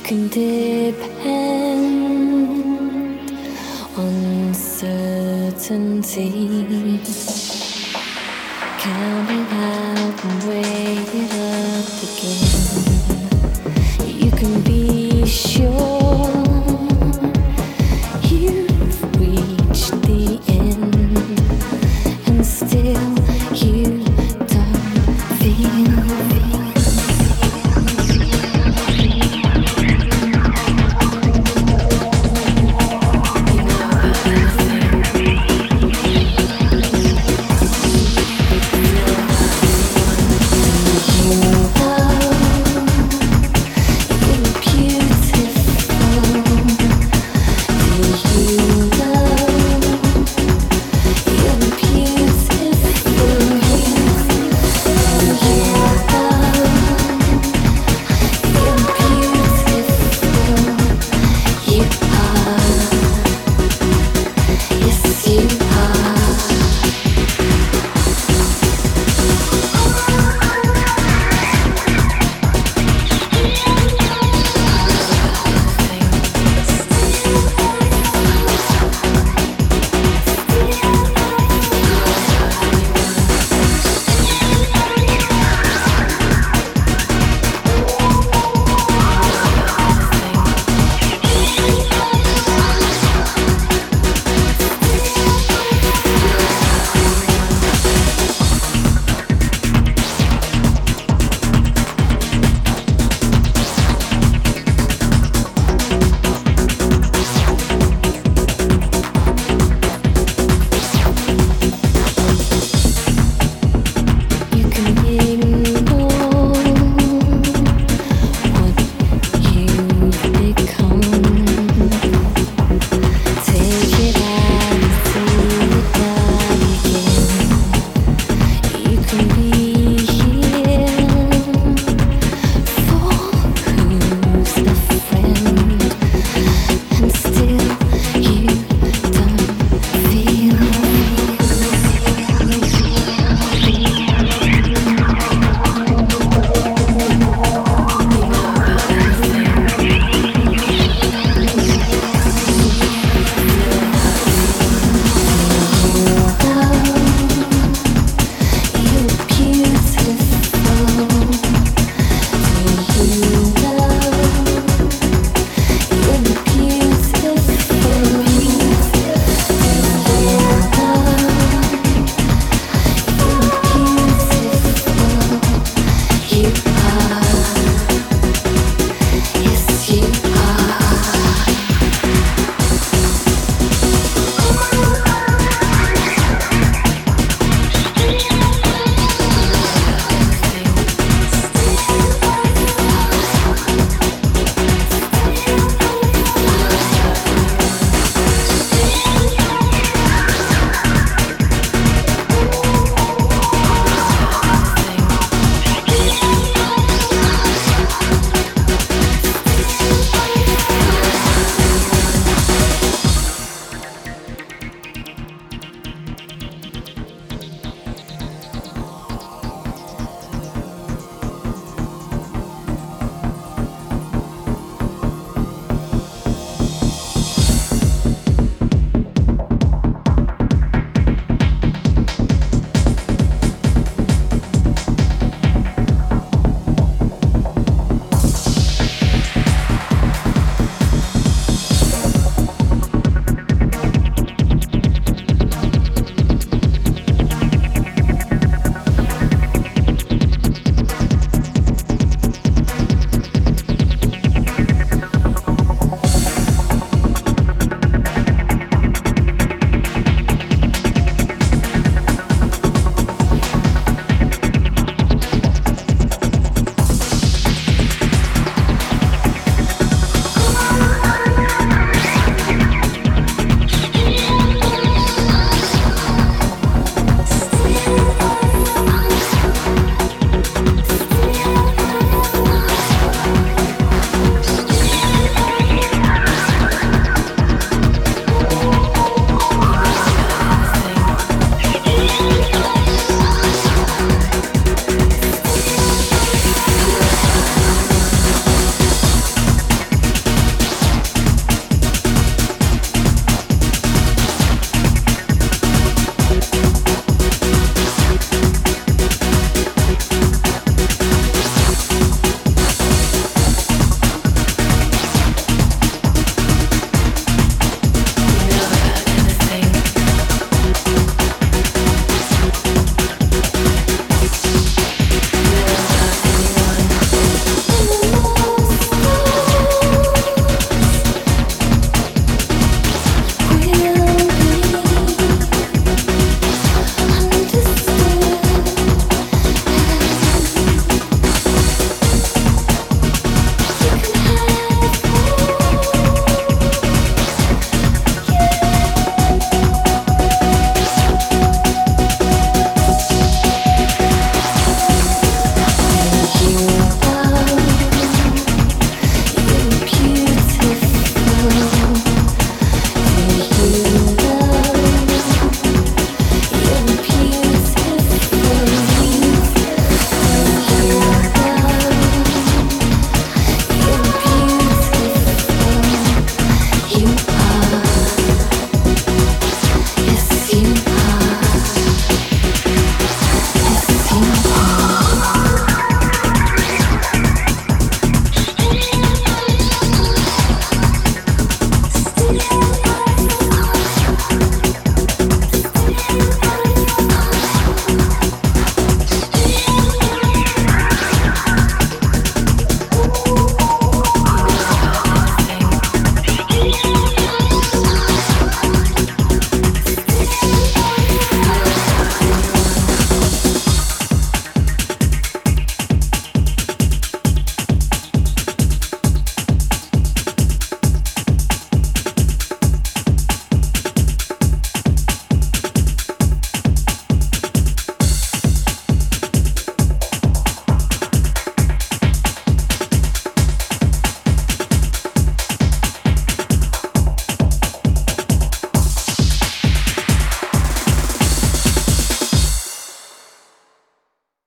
you can depend on certainty. Count it out and weigh it up again. You can be sure.